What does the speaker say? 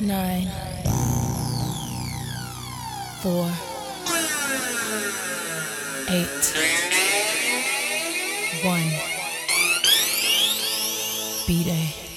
nine, four, eight, one. B Day.